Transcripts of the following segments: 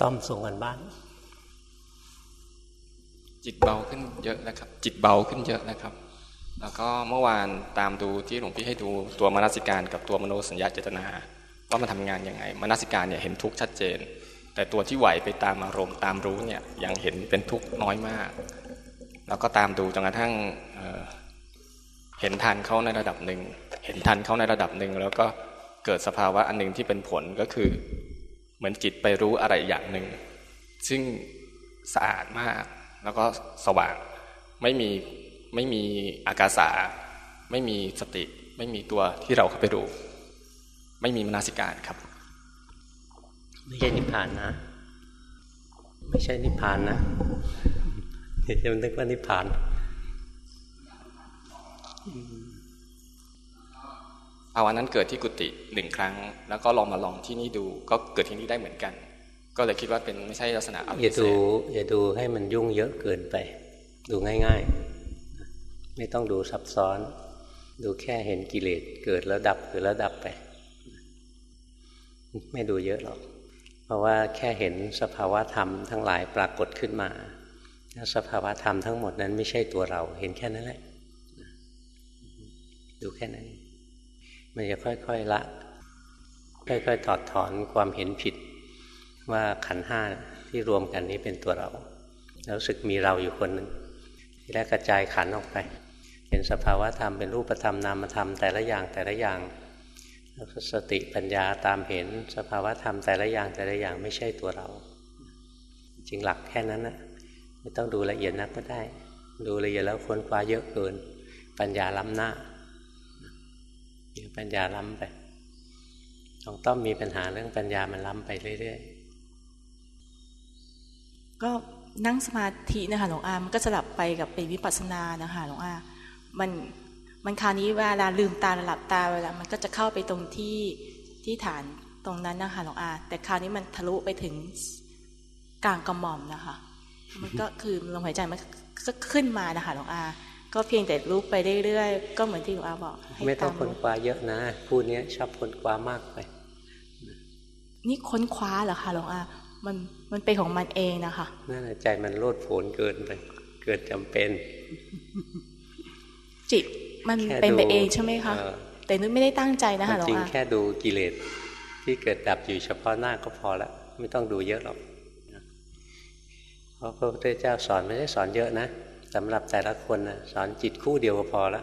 ต้อมส่งกันบ้าน จิตเบาขึ้นเยอะนะครับ จิตเบาขึ้นเยอะนะครับ แล้วก็เมื่อวานตามดูที่หลวงพี่ให้ดูตัวมนสิการกับตัวมโนสัญญาเจตนาว่ามันทำงานยังไงมนสิการเนี่ยเห็นทุกข์ชัดเจน แต่ตัวที่ไหวไปตามอารมณ์ตามรู้เนี่ยยังเห็นเป็นทุกข์น้อยมาก แล้วก็ตามดูจนกระทั่งเห็นทันเขาในระดับหนึ่ง เห็นทันเขาในระดับหนึ่งแล้วก็เกิดสภาวะอันหนึ่งที่เป็นผลก็คือ เหมือนจิตไปรู้อะไรอย่างหนึ่ง ซึ่งสะอาดมาก แล้วก็สว่างไม่มีไม่มีอากาสา ไม่มีสติ ไม่มีตัวที่เราเข้าไปรู้ไม่มีมนาสิการครับ ไม่ใช่นิพพานนะ ไม่ใช่นิพพานนะเดี๋ยวจะนึกว่านิพพาน เอาวันนั้นเกิดที่กุฏิหนึ่งครั้ง แล้วก็ลองมาลองที่นี่ดู ก็เกิดที่นี่ได้เหมือนกัน ก็เลยคิดว่าเป็นไม่ใช่ลักษณะอะไรอย่าดูอย่าดูให้มันยุ่งเยอะเกินไป ดูง่ายๆ ไม่ต้องดูซับซ้อน ดูแค่เห็นกิเลสเกิดแล้วดับเกิดแล้วดับไป ไม่ดูเยอะหรอก เพราะว่าแค่เห็นสภาวะธรรมทั้งหลายปรากฏขึ้นมาแล้วสภาวะธรรมทั้งหมดนั้นไม่ใช่ตัวเรา เห็นแค่นั้นแหละ ดูแค่นั้น มันจะค่อยๆละ ค่อยๆถอดถอนความเห็นผิด ว่าขันห้าที่รวมกันนี้เป็นตัวเราแล้วสึกมีเราอยู่คนหนึ่งทีแรกกระจายขันออกไป เห็นสภาวะธรรมเป็นรูปธรรมนามธรรมแต่ละอย่างแต่ละอย่างแล้วสติปัญญาตามเห็นสภาวะธรรมแต่ละอย่างแต่ละอย่างไม่ใช่ตัวเรา จริงหลักแค่นั้นนะไม่ต้องดูละเอียดนักก็ได้ ดูละเอียดแล้วค้นคว้าเยอะเกิน ปัญญาล้ำหน้า ปัญญาล้ำไปต้องต้องมีปัญหาเรื่องปัญญามันล้ำไปเรื่อยๆ ก็นั่งสมาธินะคะหลวงอามันก็สลับไปกับเป็นวิปัสสนานะคะหลวงอา มันมันคราวนี้เวลาลืมตาหลับตาเวลา มันก็จะเข้าไปตรงที่ที่ฐานตรงนั้นนะคะหลวงอา แต่คราวนี้มันทะลุไปถึงกลางกระหม่อมนะคะ มันก็คือลมหายใจมันก็ขึ้นมานะคะหลวงอา ก็เพียงแต่รู้ไปเรื่อยๆก็เหมือนที่หลวงอาบอก ไม่ต้องค้นคว้าเยอะนะพูดนี้ชอบค้นคว้ามากไป นี่ค้นคว้าเหรอคะหลวงอามันมันเป็นของมันเองนะคะนั่นใจมันโลดโผนเกินไป เกิดจำเป็น จิตมันเป็นไปเองใช่ไหมคะแต่นึกไม่ได้ตั้งใจนะคะหลวงอาจริงแค่ดูกิเลสที่เกิดดับอยู่เฉพาะหน้าก็พอละไม่ต้องดูเยอะหรอกเพราะพระพุทธเจ้าสอนไม่ได้สอนเยอะนะ สำหรับแต่ละคนนะสอนจิตคู่เดียวก็พอละ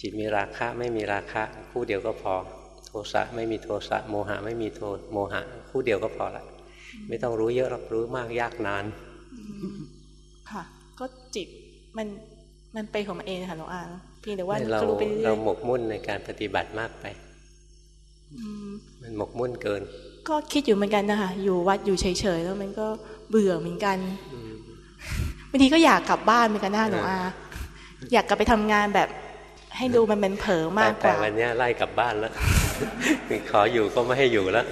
จิตมีราคะไม่มีราคะ คู่เดียวก็พอ โทสะไม่มีโทสะโมหะไม่มีโทโมหะ คู่เดียวก็พอละไม่ต้องรู้เยอะหรอกรู้มากยากนาน ค่ะ ก็จิตมันมันไปของมันเองค่ะหลวงอาเพียงแต่ว่าเราเราหมกมุ่นในการปฏิบัติมากไปมันหมกมุ่นเกิน ก็คิดอยู่เหมือนกันนะคะอยู่วัดอยู่เฉยๆแล้วมันก็เบื่อเหมือนกันางทีก็อยากกลับบ้านเหมือนกันนะหนูอา อยากกลับไปทำงานแบบให้ดูมันเป็นเผลอมากกว่าแต่วันนี้ไล่กลับบ้านแล้วขออยู่ก็ไม่ให้อยู่แล้ว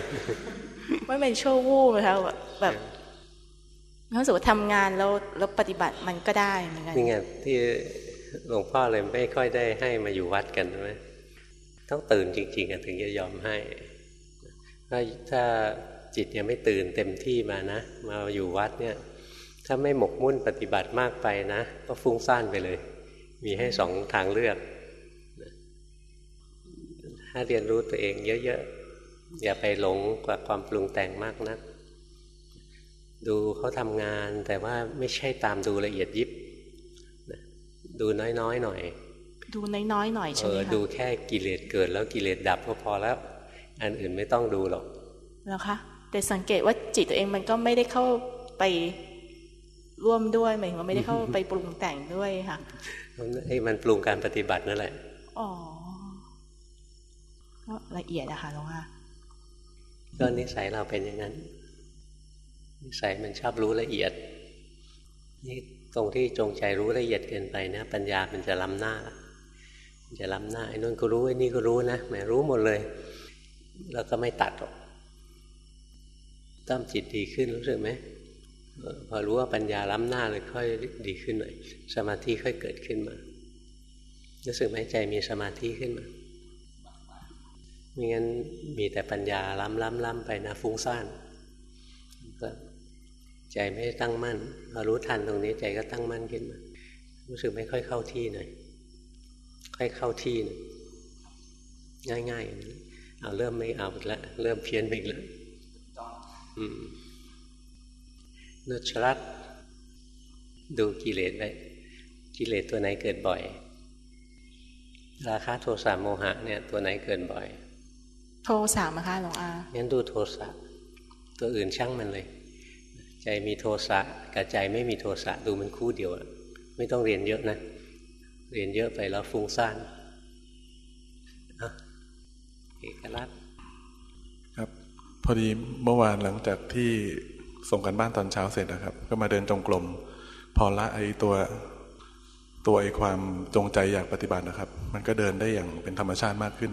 ไม่เป็นชั่ววูบนะคะแบบรู้สึกว่าทำงานแล้วแล้วปฏิบัติมันก็ได้เหมือนกันนี่ไงที่หลวงพ่อเลยไม่ค่อยได้ให้มาอยู่วัดกันใช่ไหมต้องตื่นจริงๆถึงจะยอมให้ถ้าถ้าจิตยังไม่ตื่นเต็มที่มานะ มาอยู่วัดเนี่ย ถ้าไม่หมกมุ่นปฏิบัติมากไปนะ ก็ฟุ้งซ่านไปเลย มีให้สองทางเลือก ถ้าเรียนรู้ตัวเองเยอะๆ อย่าไปหลงกับความปรุงแต่งมากนะัก ดูเขาทำงานแต่ว่าไม่ใช่ตามดูละเอียดยิบ ดูน้อยๆหน่อย ดูน้อยๆหน่อยใช่ไหมคะดูแค่กิเลสเกิดแล้วกิเลสดับก็พอแล้ว อันอื่นไม่ต้องดูหรอกแล้วคะแต่สังเกตว่าจิตตัวเองมันก็ไม่ได้เข้าไป ร่วมด้วยหมายถึงว่าไม่ได้เข้าไปปรุงแต่งด้วยค่ะไอ้มันปรุงการปฏิบัตินั่นแหละ อ๋อก็ละเอียดอะค่ะหลวงพ่อก็นิสัยเราเป็นอย่างนั้น นิสัยมันชอบรู้ละเอียด นี่ตรงที่จงใจรู้ละเอียดเกินไปนะ ปัญญามันจะล้ำหน้ามันจะล้ำหน้าไอ้นู่นก็รู้ไอ้นี่ก็รู้นะแหมรู้หมดเลย แล้วก็ไม่ตัดหรอกต้มจิตดีขึ้นรู้สึกไหม พอรู้ว่าปัญญาล้ำหน้าเลยค่อยดีขึ้นหน่อย สมาธิค่อยเกิดขึ้นมา รู้สึกไหมใจมีสมาธิขึ้นมาไม่งั้นมีแต่ปัญญาล้ำล้ำล้ำไปนะฟุ้งซ่านใจไม่ตั้งมั่นพอรู้ทันตรงนี้ใจก็ตั้งมั่นขึ้นมา รู้สึกไม่ค่อยเข้าที่หน่อยค่อยเข้าที่หน่อยง่ายๆเอาเริ่มไม่เอาแล้วเริ่มเพี้ยนไปแล้ว นุชรัตดูกิเลสไปกิเลสตัวไหนเกิดบ่อย ราคะโทสะโมหะเนี่ยตัวไหนเกิดบ่อย โทสะนะคะหลวงอางั้นดูโทสะตัวอื่นช่างมันเลย ใจมีโทสะกับใจไม่มีโทสะดูมันคู่เดียวไม่ต้องเรียนเยอะนะ เรียนเยอะไปแล้วฟุ้งซ่านเอกลักษณ์ครับ พอดีเมื่อวานหลังจากที่ ส่งกันบ้านตอนเช้าเสร็จนะครับ ก็มาเดินจงกรมพอละไอ้ตัวตัวไอ้ความจงใจอยากปฏิบัตินะครับ มันก็เดินได้อย่างเป็นธรรมชาติมากขึ้น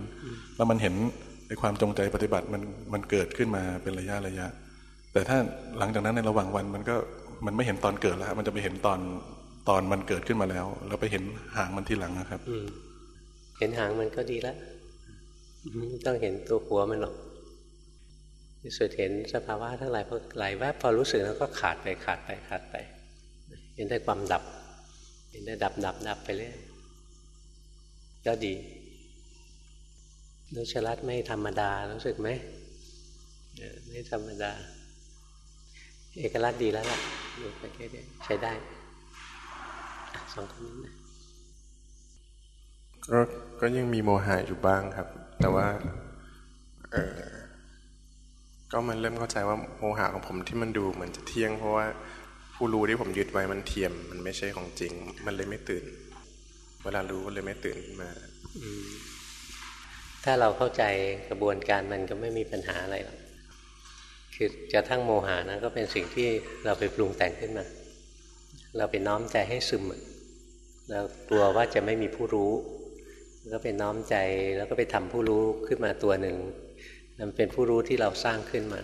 แล้วมันเห็นไอ้ความจงใจปฏิบัติมันมันเกิดขึ้นมาเป็นระยะระยะ แต่ถ้าหลังจากนั้นในระหว่างวันมันก็มันไม่เห็นตอนเกิดแล้วมันจะไปเห็นตอนตอนมันเกิดขึ้นมาแล้ว แล้วไปเห็นหางมันทีหลังนะครับเห็นหางมันก็ดีแล้วต้องเห็นตัวหัวมันหรอก สุดเห็นสภาวะทั้งหลายพอไหลแวบพอรู้สึกแล้วก็ขาดไปขาดไปขาดไป เห็นได้ความดับ เห็นได้ดับดับดับไปเรื่อยก็ดีนุชรัตไม่ธรรมดารู้สึกไหมไม่ธรรมดา เอกลักษณ์ดีแล้วล่ะดูไปแค่นี้ใช้ได้สองคนนี้นะก็ก็ยังมีโมหะอยู่บ้างครับ แต่ว่า เออ ก็มันเริ่มเข้าใจว่าโมหะของผมที่มันดูเหมือนจะเที่ยง เพราะว่าผู้รู้ที่ผมยึดไว้มันเทียม มันไม่ใช่ของจริง มันเลยไม่ตื่น เวลารู้ก็เลยไม่ตื่นขึ้นมาถ้าเราเข้าใจกระบวนการมันก็ไม่มีปัญหาอะไรหรอกคือจะทั้งโมหานะก็เป็นสิ่งที่เราไปปรุงแต่งขึ้นมา เราไปน้อมใจให้ซึมเรากลัวว่าจะไม่มีผู้รู้ ก็ไปน้อมใจแล้วก็ไปทำผู้รู้ขึ้นมาตัวหนึ่ง มันเป็นผู้รู้ที่เราสร้างขึ้นมา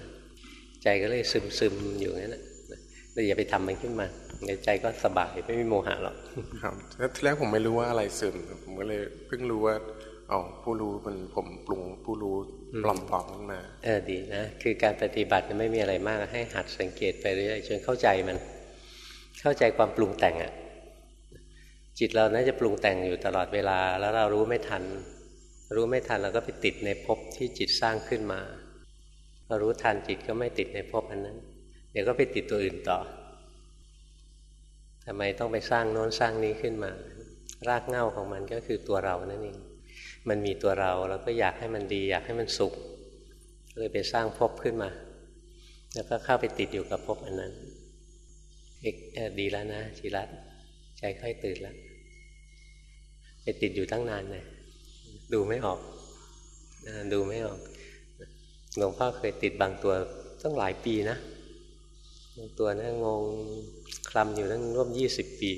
ใจก็เลยซึมซึมอยู่นั่นแหละเราอย่าไปทำมันขึ้นมาในใจก็สบายไม่มีโมหะหรอกครับแล้วทีแรกผมไม่รู้ว่าอะไรซึมผมก็เลยเพิ่งรู้ว่าอ๋อผู้รู้มันผมปรุงผู้รู้ปลอมปลอมขึ้นมาเออดีนะคือการปฏิบัติไม่มีอะไรมากให้หัดสังเกตไปเรื่อยจนเข้าใจมัน เข้าใจความปรุงแต่งอะจิตเราน่าจะปรุงแต่งอยู่ตลอดเวลา แล้วเรารู้ไม่ทัน รู้ไม่ทันเราก็ไปติดในภพที่จิตสร้างขึ้นมาพอรู้ทันจิตก็ไม่ติดในภพอันนั้น เดี๋ยวก็ไปติดตัวอื่นต่อทำไมต้องไปสร้างโน้นสร้างนี้ขึ้นมา รากเหง้าของมันก็คือตัวเรานั่นเองมันมีตัวเราเราก็อยากให้มันดี อยากให้มันสุขเลยไปสร้างภพขึ้นมา แล้วก็เข้าไปติดอยู่กับภพอันนั้นเอกดีแล้วนะชิรัตใจค่อยตื่นแล้วไปติดอยู่ตั้งนานเลย ดูไม่ออกดูไม่ออกหลวงพ่อเคยติดบางตัวตั้งหลายปีนะบางตัวนะงงคลำอยู่ตั้งร่วมยี่สิบปี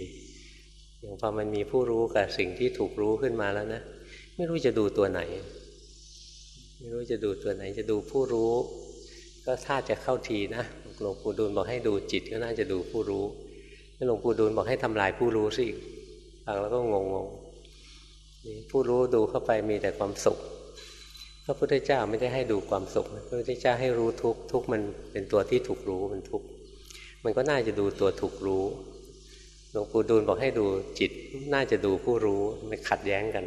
อย่างพอมันมีผู้รู้กับสิ่งที่ถูกรู้ขึ้นมาแล้วนะไม่รู้จะดูตัวไหน ไม่รู้จะดูตัวไหน จะดูผู้รู้ ก็ถ้าจะเข้าทีนะหลวงปู่ดูลบอกให้ดูจิตก็น่าจะดูผู้รู้หลวงปู่ดูลบอกให้ทำลายผู้รู้สิฟังแล้วก็งงง ผู้รู้ดูเข้าไปมีแต่ความสุขพระพุทธเจ้าไม่ได้ให้ดูความสุขพระพุทธเจ้าให้รู้ทุกทุกมันเป็นตัวที่ถูกรู้มันทุกมันก็น่าจะดูตัวถูกรู้หลวงปู่ดูลบอกให้ดูจิต น่าจะดูผู้รู้ไม่ขัดแย้งกัน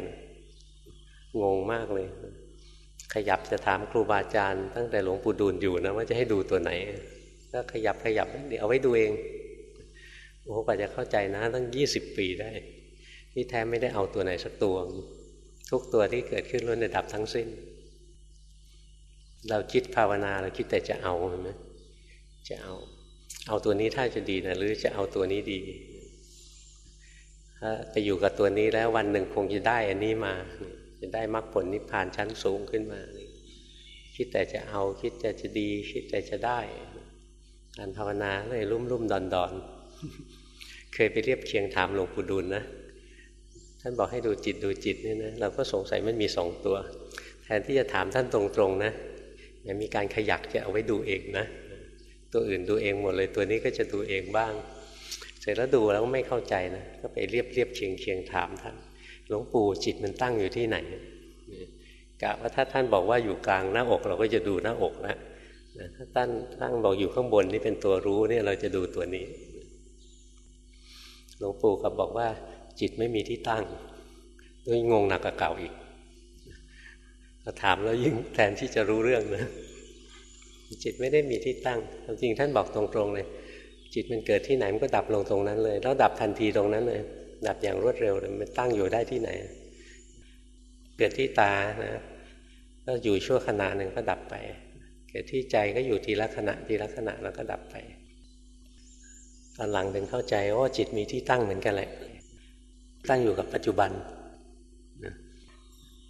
งงมากเลย ขยับจะถามครูบาอาจารย์ตั้งแต่หลวงปู่ดูลอยู่นะว่าจะให้ดูตัวไหนก็ขยับขยับเดี๋ยวเอาไว้ดูเองโอ้โหกว่าจะเข้าใจนะตั้งยี่สิบปีได้ ที่แท้ไม่ได้เอาตัวไหนสักตัว ทุกตัวที่เกิดขึ้นล้วนจะดับทั้งสิ้น เราคิดภาวนาเราคิดแต่จะเอาใช่ไหมจะเอา เอาตัวนี้ถ้าจะดีนะหรือจะเอาตัวนี้ดีถ้าไปอยู่กับตัวนี้แล้ววันหนึ่งคงจะได้อันนี้มา จะได้มรรคผลนิพพานชั้นสูงขึ้นมา คิดแต่จะเอาคิดแต่จะดี คิดแต่จะได้ การภาวนาเลยรุ่มรุ่มดอนดอนเคยไปเรียบเคียงถามหลวงปู่ดูลนะ ท่านบอกให้ดูจิตดูจิตนี่นะเราก็สงสัยมันมีสองตัว แทนที่จะถามท่านตรงๆนะมีการขยักจะเอาไว้ดูเองนะ ตัวอื่นดูเองหมดเลยตัวนี้ก็จะดูเองบ้าง เสร็จแล้วดูแล้วไม่เข้าใจนะก็ไปเรียบเรียบเคียงเคียงถามท่านหลวงปู่จิตมันตั้งอยู่ที่ไหนกะว่าถ้าท่านบอกว่าอยู่กลางหน้าอกเราก็จะดูหน้าอกนะถ้าตั้งตั้งบอกอยู่ข้างบนนี่เป็นตัวรู้เนี่ยเราจะดูตัวนี้ หลวงปู่ก็บอกว่า จิตไม่มีที่ตั้งด้วยงงหนักกว่าเก่าอีกพอถามแล้วยิ่งแทนที่จะรู้เรื่องนะจิตไม่ได้มีที่ตั้งความจริงท่านบอกตรงๆเลย จิตมันเกิดที่ไหนมันก็ดับลงตรงนั้นเลย แล้วดับทันทีตรงนั้นเลย ดับอย่างรวดเร็วเลยมันตั้งอยู่ได้ที่ไหน เกิดที่ตานะก็อยู่ชั่วขณะหนึ่งก็ดับไป เกิดที่ใจก็อยู่ทีละขณะทีละขณะแล้วก็ดับไปตอนหลังถึงเข้าใจว่าจิตมีที่ตั้งเหมือนกันแหละ ตั้งอยู่กับปัจจุบัน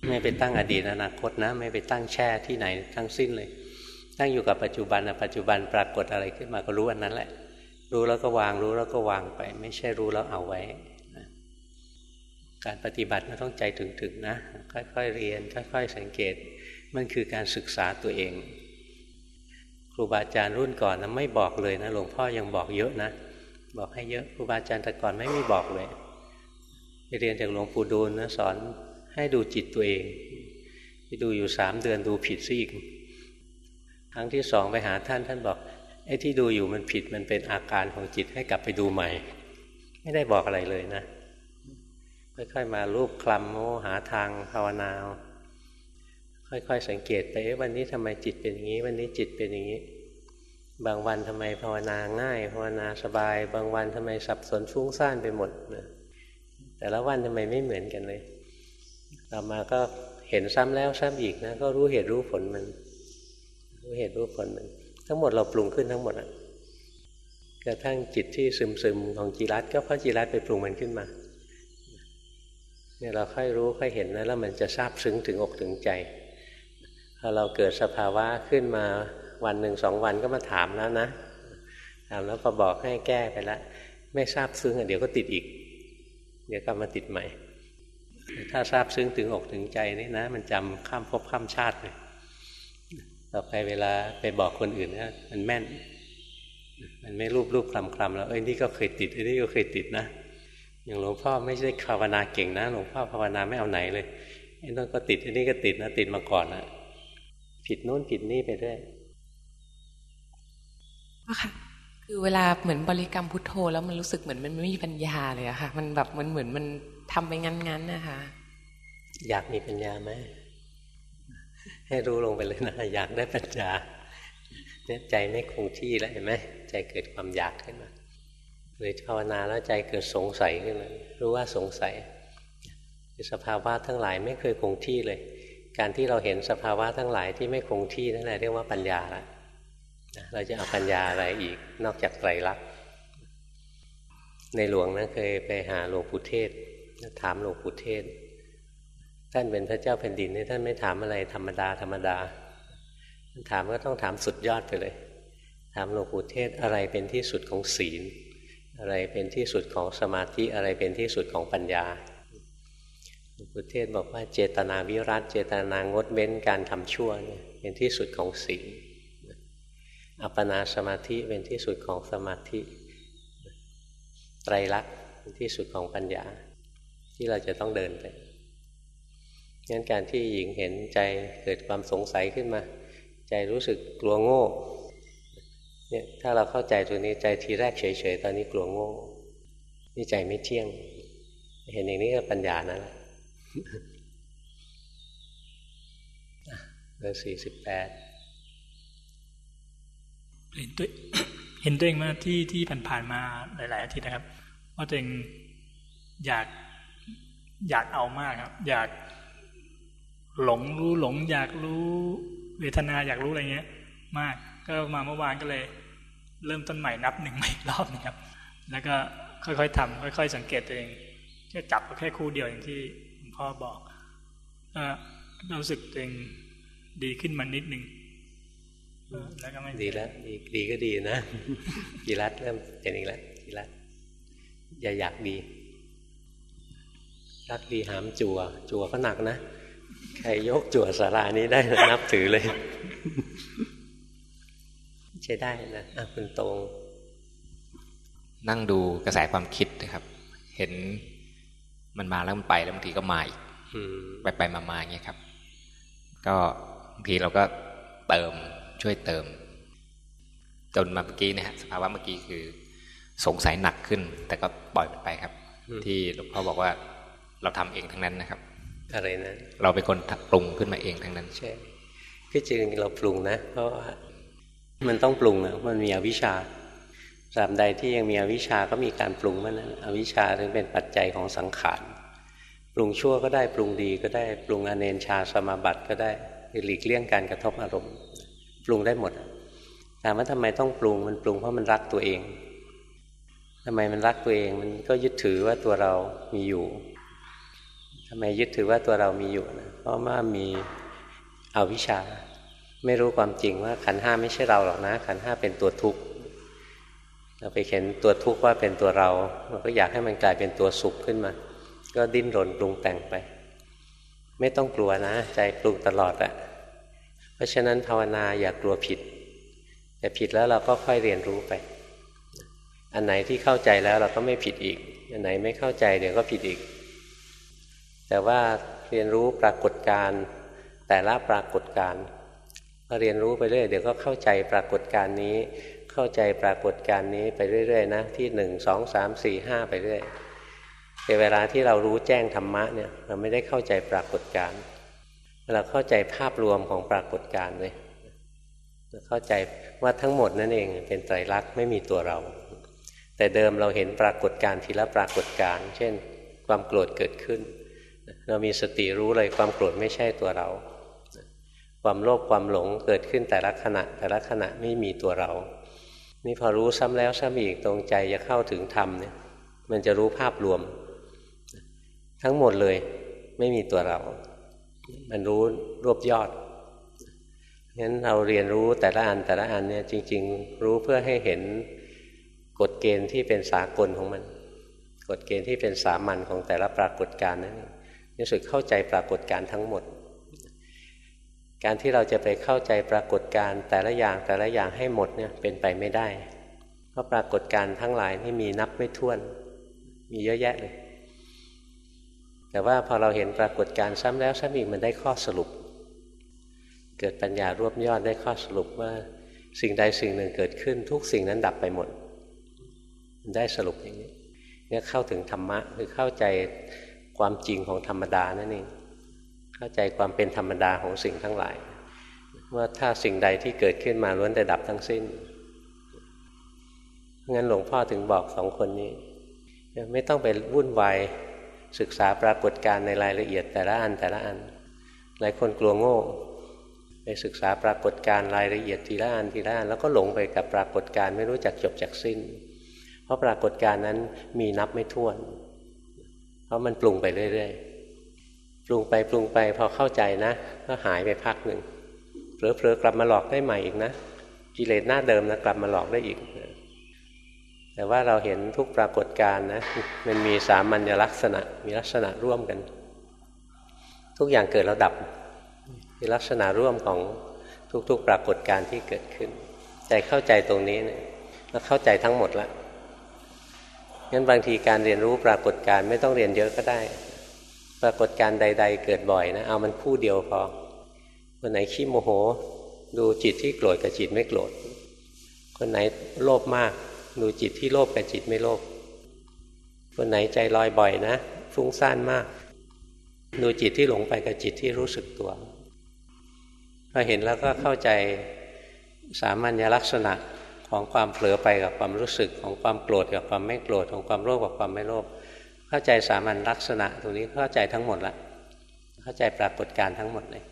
ไม่ไปตั้งอดีตอนาคตนะ ไม่ไปตั้งแช่ที่ไหนทั้งสิ้นเลย ตั้งอยู่กับปัจจุบันปัจจุบันปรากฏอะไรขึ้นมาก็รู้อันนั้นแหละ รู้แล้วก็วางรู้แล้วก็วางไป ไม่ใช่รู้แล้วเอาไว้การปฏิบัติมันต้องใจถึงๆนะค่อยๆเรียน ค่อย ๆ สังเกตมันคือการศึกษาตัวเอง ครูบาอาจารย์รุ่นก่อนนะไม่บอกเลยนะหลวงพ่อยังบอกเยอะนะบอกให้เยอะครูบาอาจารย์แต่ก่อนไม่มีบอกเลย เรียนจากหลวงปู่ดูลนะสอนให้ดูจิตตัวเองไปดูอยู่สามเดือนดูผิดซิอีกครั้งที่สองไปหาท่านท่านบอกไอ้ที่ดูอยู่มันผิดมันเป็นอาการของจิตให้กลับไปดูใหม่ ไม่ได้บอกอะไรเลยนะค่อยๆมารูปคลำโมหาทางภาวนาค่อยๆสังเกตไปวันนี้ทำไมจิตเป็นอย่างนี้ วันนี้จิตเป็นอย่างนี้ บางวันทำไมภาวนาง่าย ภาวนาสบาย บางวันทำไมสับสนฟุ้งซ่านไปหมดนะ แต่ละวันทำไมไม่เหมือนกันเลยต่อมาก็เห็นซ้ำแล้วซ้ำอีกนะ ก็รู้เหตุรู้ผลมัน รู้เหตุรู้ผลมัน ทั้งหมดเราปรุงขึ้นทั้งหมดอะกระทั่งจิตที่ซึมซึมของจิรัตก็เพราะจิรัตไปปรุงมันขึ้นมาเนี่ยเราค่อยรู้ค่อยเห็นนะแล้วมันจะซาบซึ้งถึงอกถึงใจพอเราเกิดสภาวะขึ้นมาวันหนึ่งสองวันก็มาถามแล้วนะถามแล้วพอบอกให้แก้ไปแล้วไม่ทราบซึ้งเดี๋ยวก็ติดอีก เดี๋ยวก็มาติดใหม่ ถ้าทราบซึ้งถึงอกถึงใจนี่นะ มันจำข้ามภพข้ามชาติเลยต่อไปเวลาไปบอกคนอื่นนะมันแม่น มันไม่รูปรูปคลำคลำแล้วเอ้ยนี่ก็เคยติดอ้นี่ก็เคยติดนะอย่างหลวงพ่อไม่ใช่ภาวนาเก่งนะหลวงพ่อภาวนาไม่เอาไหนเลยไอ้นั่นก็ติดอันนี้ก็ติดนะติดมาก่อนนะผิดโน้นผิดนี่ไปด้วยค่ะ คือเวลาเหมือนบริกรรมพุทโธแล้วมันรู้สึกเหมือนมันไม่มีปัญญาเลยอะค่ะ มันแบบมันเหมือนมันทำไปงั้นๆนะคะ อยากมีปัญญาไหมให้รู้ลงไปเลยนะอยากได้ปัญญาเนี่ยใจไม่คงที่แล้วเห็นไหมใจเกิดความอยากขึ้นมาหรือภาวนาแล้วใจเกิดสงสัยขึ้นมารู้ว่าสงสัยสภาวะทั้งหลายไม่เคยคงที่เลย การที่เราเห็นสภาวะทั้งหลายที่ไม่คงที่นั่นแหละเรียกว่าปัญญาละ เราจะเอาปัญญาอะไรอีกนอกจากไตรลักษณ์ในหลวงนะเคยไปหาหลวงปู่เทศ ถามหลวงปู่เทศ ท่านเป็นพระเจ้าแผ่นดินนี่ท่านไม่ถามอะไรธรรมดาธรรมดาท่านถามก็ต้องถามสุดยอดไปเลย ถามหลวงปู่เทศอะไรเป็นที่สุดของศีล อะไรเป็นที่สุดของสมาธิอะไรเป็นที่สุดของปัญญาหลวงปู่เทศบอกว่าเจตนาวิรัตเจตนางดเว้นการทำชั่วเนี่ยเป็นที่สุดของศีล อัปปนาสมาธิเป็นที่สุดของสมาธิ ไตรลักษณ์เป็นที่สุดของปัญญา ที่เราจะต้องเดินไปงั้นการที่หญิงเห็นใจเกิดความสงสัยขึ้นมา ใจรู้สึกกลัวโง่เนี่ยถ้าเราเข้าใจตัวนี้ใจทีแรกเฉยๆ ตอนนี้กลัวโง่นี่ใจไม่เที่ยง เห็นอย่างนี้ก็ปัญญานั่นแหละเบอร์สี่สิบแปด เห็นตัวเห็นตัวเองมาที่ที่ผ่านๆมาหลาย ๆ อาทิตย์นะครับ ว่าตัวเองอยากอยากเอามากครับ อยากหลงรู้หลง อยากรู้เวทนาอยากรู้อะไรเงี้ย มาก ก็มาเมื่อวานก็เลย เริ่มต้นใหม่นับหนึ่งใหม่รอบนึงครับ แล้วก็ค่อยๆทำค่อย ๆ สังเกตตัวเองแค่จับแค่คู่เดียวอย่างที่หลวงพ่อบอกก็รู้สึกตัวเองดีขึ้นมานิดนึง แล้วก็ไม่ดีแล้วดีดีก็ดีนะกีรัตเริ่มเป็นอีกแล้วกีรัตอย่าอยากดี รักดีหามจั่วจั่วก็หนักนะใครยกจั่วสารานี้ได้นับถือเลย ใช้ได้นะอะคุณตรงนั่งดูกระแสความคิดนะครับ เห็นมันมาแล้วมันไปแล้วบางทีก็มาอีกไปไปมามาอย่างเงี้ยครับ ก็บางทีเราก็เติม ช่วยเติม จนมาเมื่อกี้นะฮะสภาวะเมื่อกี้คือสงสัยหนักขึ้น แต่ก็ปล่อยมันไปครับ ที่หลวงพ่อบอกว่าเราทำเองทั้งนั้นนะครับ อะไรนะเราเป็นคนปรุงขึ้นมาเองทั้งนั้น ใช่คือจริงเราปรุงนะ เพราะว่ามันต้องปรุงอะมันมีอวิชชาตราบใดที่ยังมีอวิชชาก็มีการปรุงมันนั้นอวิชชาถึงเป็นปัจจัยของสังขารปรุงชั่วก็ได้ปรุงดีก็ได้ปรุงอเนนชาสมาบัติก็ได้หลีกเลี่ยงการกระทบอารมณ์ ปรุงได้หมดถามว่าทำไมต้องปรุงมันปรุงเพราะมันรักตัวเองทำไมมันรักตัวเองมันก็ยึดถือว่าตัวเรามีอยู่ทำไมยึดถือว่าตัวเรามีอยู่นะเพราะว่ามีอวิชชา ไม่รู้ความจริงว่าขันห้าไม่ใช่เราหรอกนะ ขันห้าเป็นตัวทุกข์เราไปเห็นตัวทุกข์ว่าเป็นตัวเราเราก็อยากให้มันกลายเป็นตัวสุขขึ้นมา ก็ดิ้นรนปรุงแต่งไป ไม่ต้องกลัวนะ ใจปรุงตลอดแหละ ราะฉะนั้นภาวนาอย่ากลัวผิดแต่ผิดแล้วเราก็ค่อยเรียนรู้ไป อันไหนที่เข้าใจแล้วเราก็ไม่ผิดอีก อันไหนไม่เข้าใจเดี๋ยวก็ผิดอีก แต่ว่าเรียนรู้ปรากฏการแต่ละปรากฏการพอเรียนรู้ไปเรื่อยเดี๋ยวก็เข้าใจปรากฏการนี้ เข้าใจปรากฏการนี้ไปเรื่อยๆนะที่หนึ่งสองสามสี่ห้าไปเรื่อยแต่เวลาที่เรารู้แจ้งธรรมะเนี่ยเราไม่ได้เข้าใจปรากฏการ เราเข้าใจภาพรวมของปรากฏการณ์เลยเข้าใจว่าทั้งหมดนั่นเองเป็นไตรลักษณ์ไม่มีตัวเรา แต่เดิมเราเห็นปรากฏการณ์ทีละปรากฏการณ์เช่น ความโกรธเกิดขึ้น เรามีสติรู้เลยความโกรธไม่ใช่ตัวเรา ความโลภความหลงเกิดขึ้นแต่ละขณะ แต่ละขณะไม่มีตัวเรา นี่พอรู้ซ้ำแล้วซ้ำอีกตรงใจจะเข้าถึงธรรมเนี่ยมันจะรู้ภาพรวม ทั้งหมดเลยไม่มีตัวเรา มันรู้รวบยอดงั้นเราเรียนรู้แต่ละอันแต่ละอันเนี่ยจริง ๆ รู้เพื่อให้เห็นกฎเกณฑ์ที่เป็นสากลของมัน กฎเกณฑ์ที่เป็นสามัญของแต่ละปรากฏการณ์นั้นรู้สึกเข้าใจปรากฏการณ์ทั้งหมด การที่เราจะไปเข้าใจปรากฏการแต่ละอย่างแต่ละอย่างให้หมดเนี่ยเป็นไปไม่ได้ เพราะปรากฏการทั้งหลายนี่มีนับไม่ถ้วน มีเยอะแยะเลย แต่ว่าพอเราเห็นปรากฏการซ้ำแล้วซ้ำอีกมันได้ข้อสรุป เกิดปัญญารวบยอดได้ข้อสรุปว่าสิ่งใดสิ่งหนึ่งเกิดขึ้น ทุกสิ่งนั้นดับไปหมดมันได้สรุปอย่างนี้เนี่ยเข้าถึงธรรมะคือเข้าใจความจริงของธรรมดานั่นเองเข้าใจความเป็นธรรมดาของสิ่งทั้งหลาย ว่าถ้าสิ่งใดที่เกิดขึ้นมาล้วนแต่ดับทั้งสิ้นงั้นหลวงพ่อถึงบอกสองคนนี้ ไม่ต้องไปวุ่นวาย ศึกษาปรากฏการในรายละเอียดแต่ละอันแต่ละอัน หลายคนกลัวโง่ไปศึกษาปรากฏการรายละเอียดทีละอันทีละอันแล้วก็หลงไปกับปรากฏการไม่รู้จักจบจากสิ้น เพราะปรากฏการนั้นมีนับไม่ถ้วน เพราะมันปรุงไปเรื่อยๆปรุงไปปรุงไปพอเข้าใจนะ ก็หายไปพักหนึ่งเผลอๆกลับมาหลอกได้ใหม่อีกนะกิเลสหน้าเดิมนะกลับมาหลอกได้อีก แต่ว่าเราเห็นทุกปรากฏการณ์นะมันมีสามัญลักษณะมีลักษณะร่วมกัน ทุกอย่างเกิดแล้วดับมีลักษณะร่วมของทุกๆปรากฏการณ์ที่เกิดขึ้น ใจเข้าใจตรงนี้เนะี่ยแล้วเข้าใจทั้งหมดแล้วงั้นบางทีการเรียนรู้ปรากฏการณ์ไม่ต้องเรียนเยอะก็ได้ ปรากฏการใด ๆ เกิดบ่อยนะเอามันคู่เดียวพอคนไหนขี้โมโห ดูจิตที่โกรธกับจิตไม่โกรธคนไหนโลภมาก ดูจิตที่โลภกับจิตไม่โลภคนไหนใจลอยบ่อยนะฟุ้งซ่านมาก ดูจิตที่หลงไปกับจิตที่รู้สึกตัวพอเห็นแล้วก็เข้าใจสามัญลักษณะของความเผลอไปกับความรู้สึกของความโกรธกับความไม่โกรธของความโลภกับความไม่โลภเข้าใจสามัญลักษณะตรงนี้เข้าใจทั้งหมดละเข้าใจปรากฏการทั้งหมดเลย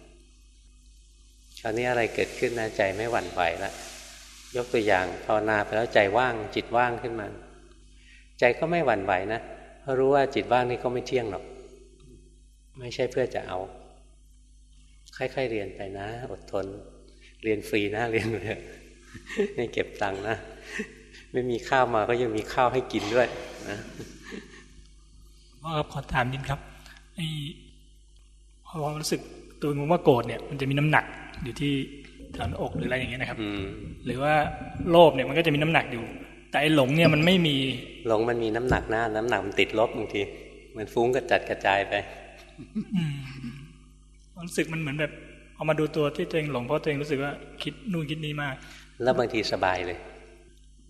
คราวนี้อะไรเกิดขึ้นนะใจไม่หวั่นไหวละ ยกตัวอย่างภาวนาไปแล้วใจว่างจิตว่างขึ้นมา ใจก็ไม่หวั่นไหวนะเพราะรู้ว่าจิตว่างนี่ก็ไม่เที่ยงหรอก ไม่ใช่เพื่อจะเอาค่อยๆเรียนไปนะ อดทน เรียนฟรีนะเรียนเลยไม่เก็บตังค์นะ ไม่มีข้าวมาก็ยังมีข้าวให้กินด้วยนะพ่อครับขอถามนิดครับไอ้พอรู้สึกตัวงว่าโกรธเนี่ย มันจะมีน้ำหนักอยู่ที่ ฐานอกหรืออะไรอย่างเงี้ยนะครับหรือว่าโลภเนี่ยมันก็จะมีน้ำหนักอยู่ แต่ไอ้หลงเนี่ยมันไม่มีหลงมันมีน้ำหนักหน้า น้ำหนักมันติดลบบางทีมันฟุ้งกระจัดกระจายไปรู้สึกมันเหมือนแบบเอามาดูตัวที่ตัวเองหลงเพราะตัวเองรู้สึกว่าคิดนู่นคิดนี้มาก แล้วบางทีสบายเลย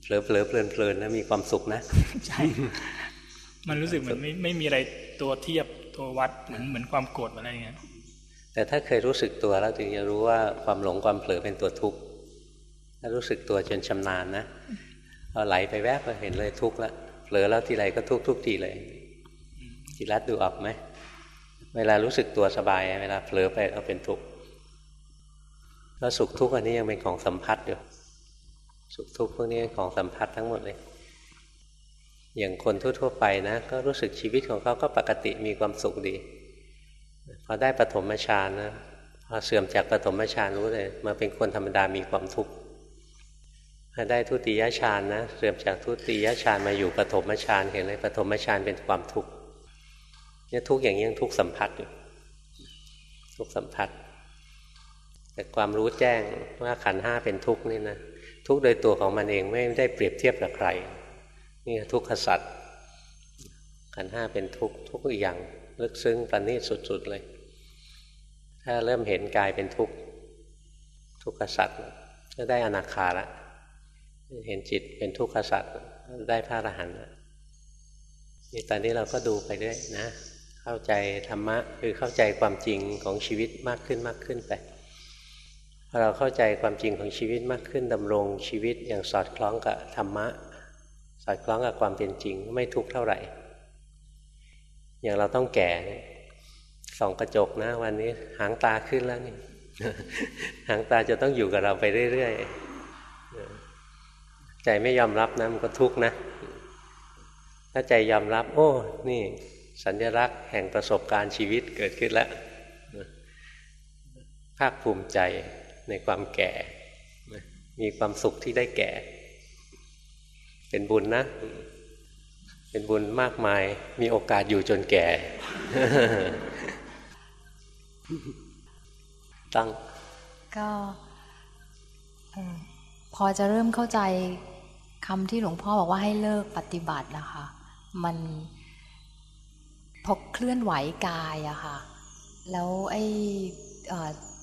เผลอเผลอเพลินเพลินนะมีความสุขนะใช่มันรู้สึกเหมือนไม่ไม่มีอะไรตัวเทียบตัววัดเหมือนเหมือนความโกรธอะไรอย่างเงี้ย แต่ถ้าเคยรู้สึกตัวแล้วถึงจะรู้ว่าความหลงความเผลอเป็นตัวทุกข์ถ้ารู้สึกตัวจนชำนาญนะเราไหลไปแวบก็เห็นเลยทุกข์ล้วเผลอแล้วทีไรก็ทุกทุกทีเลยจิรัตดูออกไหมเวลารู้สึกตัวสบาย เวลาเผลอไปก็เป็นทุกข์แล้วสุขทุกข์อันนี้ยังเป็นของสัมผัสอยู่สุขทุกข์พวกนี้เป็นของสัมผัสทั้งหมดเลย อย่างคนทั่วๆไปนะ ก็รู้สึกชีวิตของเขาก็ปกติมีความสุขดี พอได้ปฐมฌานนะพอเสื่อมจากปฐมฌานรู้เลย มาเป็นคนธรรมดามีความทุกข์พอได้ทุติยฌานนะเสื่อมจากทุติยฌานมาอยู่ปฐมฌานเห็นเลยปฐมฌานเป็นความทุกข์เนี่ยทุกอย่างยังทุกสัมผัสอยู่ทุกสัมผัส แต่ความรู้แจ้งว่าขันห้าเป็นทุกข์นี่นะทุกข์โดยตัวของมันเองไม่ได้เปรียบเทียบกับใครนี่ทุกขสัตว์ขันห้าเป็นทุกข์ทุกข์อีกอย่างลึกซึ้งประณีตสุด ๆ เลย ถ้าเริ่มเห็นกายเป็นทุกข์ทุกขสัตว์ก็ได้อนาคาละเห็นจิตเป็นทุกขสัตว์ได้พระอรหันต์นี่ตอนนี้เราก็ดูไปด้วยนะ เข้าใจธรรมะคือเข้าใจความจริงของชีวิตมากขึ้นมากขึ้นไปพอเราเข้าใจความจริงของชีวิตมากขึ้นดำรงชีวิตอย่างสอดคล้องกับธรรมะ สอดคล้องกับความเป็นจริง ไม่ทุกข์เท่าไหร่ อย่างเราต้องแก่ ส่องกระจกนะวันนี้หางตาขึ้นแล้วนี่หางตาจะต้องอยู่กับเราไปเรื่อยๆใจไม่ยอมรับนะมันก็ทุกข์นะ ถ้าใจยอมรับ โอ้ นี่ สัญลักษณ์แห่งประสบการณ์ชีวิตเกิดขึ้นแล้วภาคภูมิใจในความแก่ มีความสุขที่ได้แก่ เป็นบุญนะ เป็นบุญมากมาย มีโอกาสอยู่จนแก่ ตั้ง ก็พอจะเริ่มเข้าใจคำที่หลวงพ่อบอกว่าให้เลิกปฏิบัตินะคะ มันพอเคลื่อนไหวกายอะค่ะ แล้วไอ้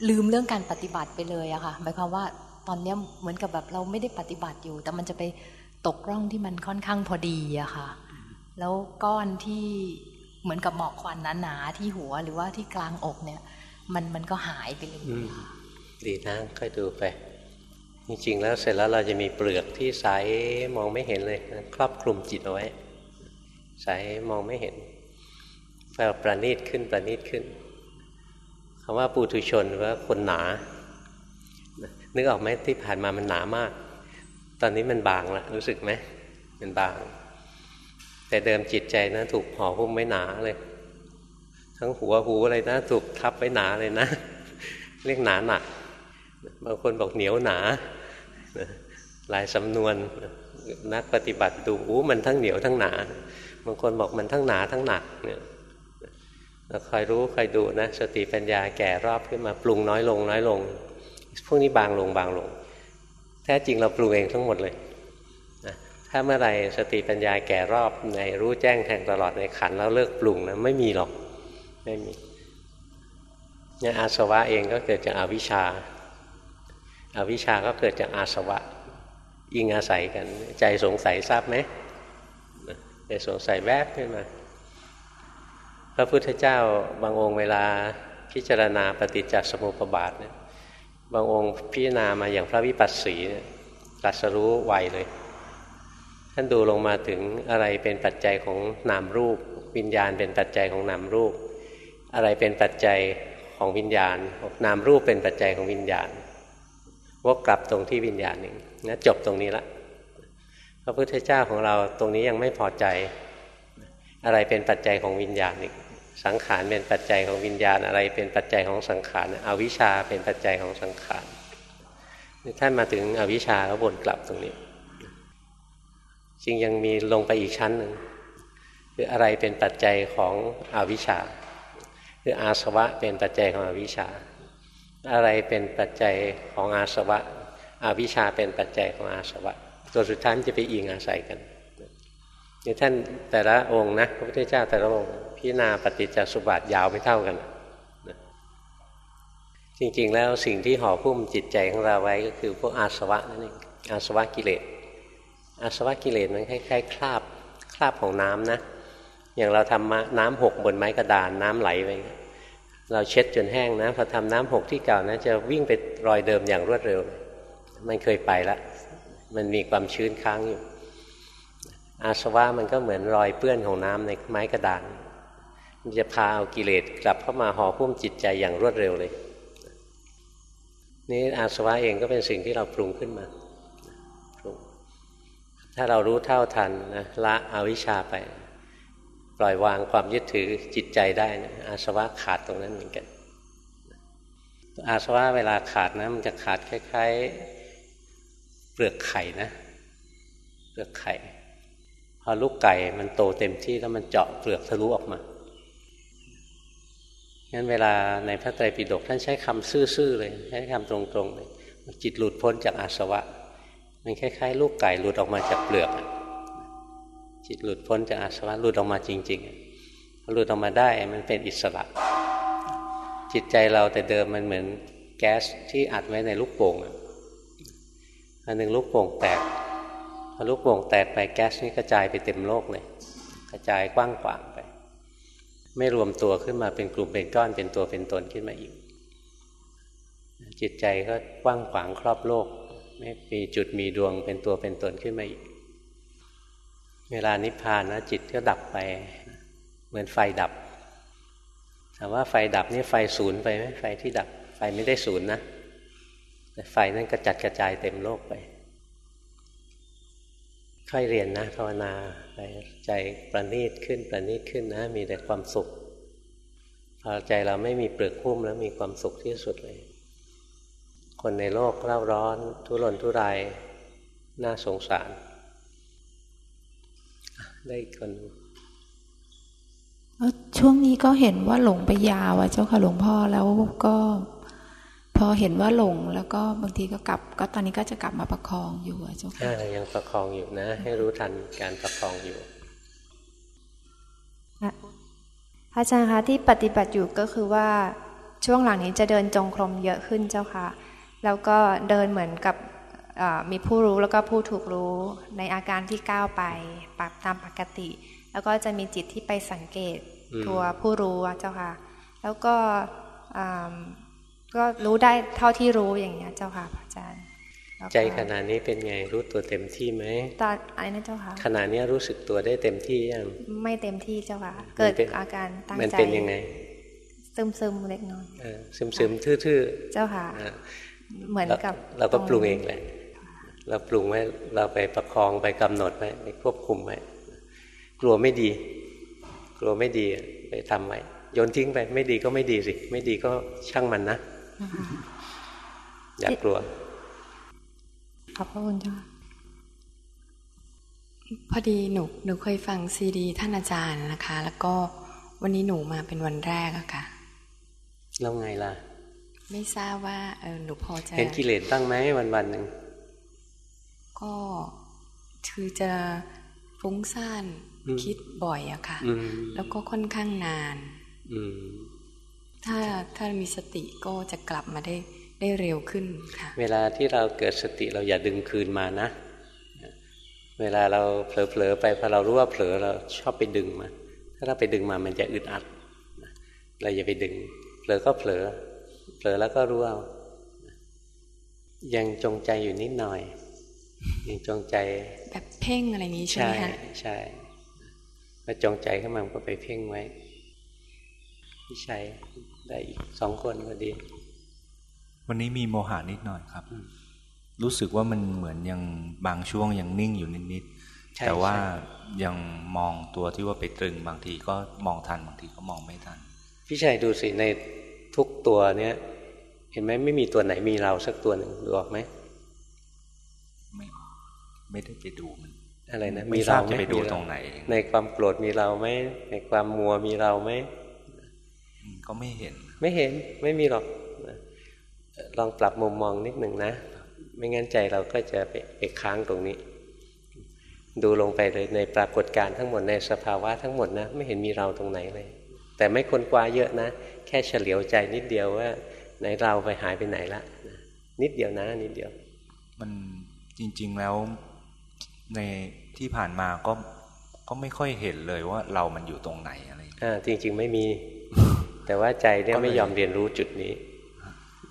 ลืมเรื่องการปฏิบัติไปเลยอะค่ะ หมายความว่าตอนนี้เหมือนกับแบบเราไม่ได้ปฏิบัติอยู่ แต่มันจะไปตกร่องที่มันค่อนข้างพอดีอะค่ะ แล้วก้อนที่เหมือนกับหมอกควันหนาๆที่หัวหรือว่าที่กลางอกเนี่ย มันมันก็หายไปเลยดีนะค่อยดูไป จริงๆแล้วเสร็จแล้วเราจะมีเปลือกที่ใสมองไม่เห็นเลย ครอบคลุมจิตเอาไว้ใสมองไม่เห็นแปลประณีตขึ้นประณีตขึ้นคำว่าปุถุชนว่าคนหนา นึกออกไหมที่ผ่านมามันหนามาก ตอนนี้มันบางละรู้สึกไหมมันบาง แต่เดิมจิตใจนะ ถูกห่อหุ้มไว้หนาเลย ทั้งหัวหูอะไรนะ ถูกทับไว้หนาเลยนะ เรียกหนาหนัก บางคนบอกเหนียวหนาหลายสำนวนนักปฏิบัติดูอู้มันทั้งเหนียวทั้งหนา บางคนบอกมันทั้งหนาทั้งหนักเนี่ยเราคอยรู้คอยดูนะสติปัญญาแก่รอบขึ้นมาปรุงน้อยลงน้อยลง พวกนี้บางลงบางลง แท้จริงเราปรุงเองทั้งหมดเลยถ้าเมื่อไรสติปัญญาแก่รอบในรู้แจ้งแทงตลอดในขันแล้วเลิกปรุงนะไม่มีหรอก ไม่มีเนี่ยอาสวะเองก็เกิดจากอาวิชชาอาวิชชาก็เกิดจากอาสวะยิงอาศัยกัน ใจสงสัยทราบไหมใจสงสัยแวบขึ้นมา พระพุทธเจ้าบางองค์เวลาพิจารณาปฏิจจสมุปบาทเนี่ยบางองค์พิจารณามาอย่างพระวิปัสสีตรัสรู้ไวเลย ท่านดูลงมาถึงอะไรเป็นปัจจัยของนามรูป วิญญาณเป็นปัจจัยของนามรูป อะไรเป็นปัจจัยของวิญญาณนามรูปเป็นปัจจัยของวิญญาณวกกลับตรงที่วิญญาณหนึ่งนะจบตรงนี้ละพระพุทธเจ้าของเราตรงนี้ยังไม่พอใจ อะไรเป็นปัจจัยของวิญญาณอีกสังขารเป็นปัจจัยของวิญญาณ อะไรเป็นปัจจัยของสังขารอวิชชาเป็นปัจจัยของสังขารท่านมาถึงอวิชชาแล้ววนกลับตรงนี้จริงยังมีลงไปอีกชั้นหนึ่งคืออะไรเป็นปัจจัยของอวิชชา คืออาสวะเป็นปัจจัยของอวิชชา อะไรเป็นปัจจัยของอาสวะอวิชชาเป็นปัจจัยของอาสวะ ตัวสุดท้ายจะไปอิงอาศัยกันนี่ท่านแต่ละองค์นะพระพุทธเจ้าแต่ละองค์พิจารณาปฏิจจสุบัติยาวไม่เท่ากันจริงๆ แล้วสิ่งที่ห่อพุ่มจิตใจของเราไว้ก็คือพวกอาสวะนั่นเองอาสวะกิเลสอาสวะกิเลสมันคล้ายๆคราบคราบของน้ำนะ อย่างเราทำน้ำหกบนไม้กระดานน้ำไหลไปเราเช็ดจนแห้งนะพอทำน้ำหกที่เก่านะจะวิ่งไปรอยเดิมอย่างรวดเร็ว มันเคยไปล้วมันมีความชื้นค้างอยู่ อาสวะมันก็เหมือนรอยเปื้อนของน้ำในไม้กระดานมันจะพาเอากิเลสกลับเข้ามาห่อพุ่มจิตใจอย่างรวดเร็วเลย นี่อาสวะเองก็เป็นสิ่งที่เราปรุงขึ้นมาถ้าเรารู้เท่าทันนะละอวิชชาไป ปล่อยวางความยึดถือจิตใจได้นะอาสวะขาดตรงนั้นเหมือนกัน อาสวะเวลาขาดนะมันจะขาดคล้ายๆ เปลือกไข่นะ เปลือกไข่ พอลูกไก่มันโตเต็มที่แล้วมันเจาะเปลือกทะลุออกมางั้นเวลาในพระไตรปิฎกท่านใช้คำซื่อๆเลย ใช้คำตรงๆเลยจิตหลุดพ้นจากอาสวะ มันคล้ายๆ ลูกไก่หลุดออกมาจากเปลือก จิตหลุดพ้นจากอาสวะหลุดออกมาจริงๆพอหลุดออกมาได้มันเป็นอิสระ จิตใจเราแต่เดิมมันเหมือนแก๊สที่อัดไว้ในลูกโป่งอันหนึ่งลูกโป่งแตกพอลูกโป่งแตกไปแก๊สนี้กระจายไปเต็มโลกเลยกระจายกว้างขวางไป ไม่รวมตัวขึ้นมาเป็นกลุ่มเป็นก้อนเป็นตัวเป็นตนขึ้นมาอีก จิตใจก็กว้างขวางครอบโลก ไม่มีจุดมีดวงเป็นตัวเป็นตนขึ้นมาอีก เวลานิพพานนะจิตก็ดับไปเหมือนไฟดับแต่ว่าไฟดับนี่ไฟศูนย์ไปไหมไฟที่ดับ ไฟไม่ได้ศูนย์นะแต่ไฟนั้นกระจัดกระจายเต็มโลกไป ค่อยเรียนนะภาวนาไปใจประณีตขึ้นประณีตขึ้นนะ มีแต่ความสุขพอใจเราไม่มีเปลือกหุ้มแล้วมีความสุขที่สุดเลย คนในโลกเล่าร้อน ทุรนทุรายน่าสงสาร ได้คนช่วงนี้ก็เห็นว่าหลงไปยาวอะเจ้าค่ะหลวงพ่อแล้วก็ พอเห็นว่าหลงแล้วก็บางทีก็กลับ ก็ตอนนี้ก็จะกลับมาประคองอยู่อะเจ้าค่ะยังประคองอยู่นะ ให้รู้ทันการประคองอยู่อาจารย์คะที่ปฏิบัติอยู่ก็คือว่าช่วงหลังนี้จะเดินจงกรมเยอะขึ้นเจ้าค่ะ แล้วก็เดินเหมือนกับ มีผู้รู้แล้วก็ผู้ถูกรู้ในอาการที่ก้าวไปปรับตามปกติ แล้วก็จะมีจิตที่ไปสังเกตตัวผู้รู้เจ้าค่ะ แล้วก็ก็รู้ได้เท่าที่รู้อย่างเงี้ยเจ้าค่ะอาจารย์ ใจขณะนี้เป็นไงรู้ตัวเต็มที่ไหมตอนอะไรนะเจ้าค่ะขณะนี้รู้สึกตัวได้เต็มที่ยังไม่เต็มที่เจ้าค่ะ เกิดอาการตั้งใจมันเป็นยังไง ซึมซึมเล็กน้อยซึมซึมทื่อๆเจ้าค่ะ เหมือนกับเราก็ปรุงเองแหละ เราปรุงไว้เราไปประคองไปกำหนดไว้ไปควบคุมไว้กลัวไม่ดี กลัวไม่ดีไปทำไว้โยนทิ้งไป ไม่ดีก็ไม่ดีสิ ไม่ดีก็ช่างมันนะ อย่ากลัว ขอบพระคุณจ้าพอดีหนูหนูเคยฟังซีดี ท่านอาจารย์นะคะ แล้วก็วันนี้หนูมาเป็นวันแรกอะค่ะแล้วไงล่ะ ไม่ทราบว่าเออหนูพอจะเห็นกิเลสบ้างไหมวันวันหนึ่ง ก็คือจะฟุ้งซ่านคิดบ่อยอะค่ะ แล้วก็ค่อนข้างนานถ้าถ้ามีสติก็จะกลับมาได้ได้เร็วขึ้นค่ะ เวลาที่เราเกิดสติเราอย่าดึงคืนมานะ เวลาเราเผลอๆไปพอเรารู้ว่าเผลอเราชอบไปดึงมา ถ้าเราไปดึงมามันจะอึดอัดเราอย่าไปดึงเผลอก็เผลอเผลอแล้วก็รู้เอายังจงใจอยู่นิดหน่อย ยังจงใจ แบบเพ่งอะไรนี้ใช่ไหมคะใช่พอจงใจขึ้นมาก็ไปเพ่งไว้พี่ชัยได้อีกสองคนพอดี วันนี้มีโมหานิดหน่อยครับ รู้สึกว่ามันเหมือนยังบางช่วงยังนิ่งอยู่นิดๆแต่ว่ายังมองตัวที่ว่าไปตรึงบางทีก็มองทันบางทีก็มองไม่ทัน พี่ชัยดูสิในทุกตัวเนี้ยเห็นไหมไม่มีตัวไหนมีเราสักตัวหนึ่งดูออกไหมไม่ ไม่ได้ไปดูมัน อะไรนะ มีเราจะไปดูตรงไหน ในความโกรธมีเราไหมในความมัวมีเราไหมก็ไม่เห็น ไม่เห็นไม่มีหรอกลองปรับมุมมองนิดหนึ่งนะ ไม่งั้นใจเราก็จะไปไปค้างตรงนี้ ดูลงไปเลยในปรากฏการณ์ทั้งหมดในสภาวะทั้งหมดนะ ไม่เห็นมีเราตรงไหนเลย แต่ไม่ค้นคว้าเยอะนะ แค่เฉลียวใจนิดเดียวว่าไหนเราไปหายไปไหนละนิดเดียวนะ นิดเดียว มันจริง ๆแล้ว ในที่ผ่านมาก็ก็ไม่ค่อยเห็นเลยว่าเรามันอยู่ตรงไหนอะไรอ่าจริง ๆ ไม่มี แต่ว่าใจเนี่ยไม่ยอมเรียนรู้จุดนี้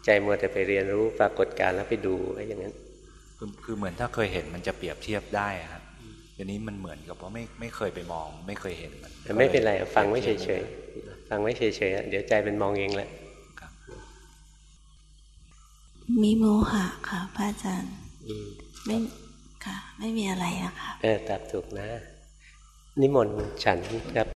ใจมัวแต่ไปเรียนรู้ปรากฏการแล้วไปดูไว้อย่างนั้นคือคือเหมือนถ้าเคยเห็นมันจะเปรียบเทียบได้ครับทีนี้มันเหมือนกับว่าไม่ไม่เคยไปมอง ไม่เคยเห็นมันไม่เป็นไรฟังไม่เฉยๆฟังไม่เฉยๆเดี๋ยวใจเป็นมองเองแหละมีโมหะค่ะพระอาจารย์ไม่ ค่ะ ไม่มีอะไรนะคะเออตับถูกนะ นิมนต์ฉันครับ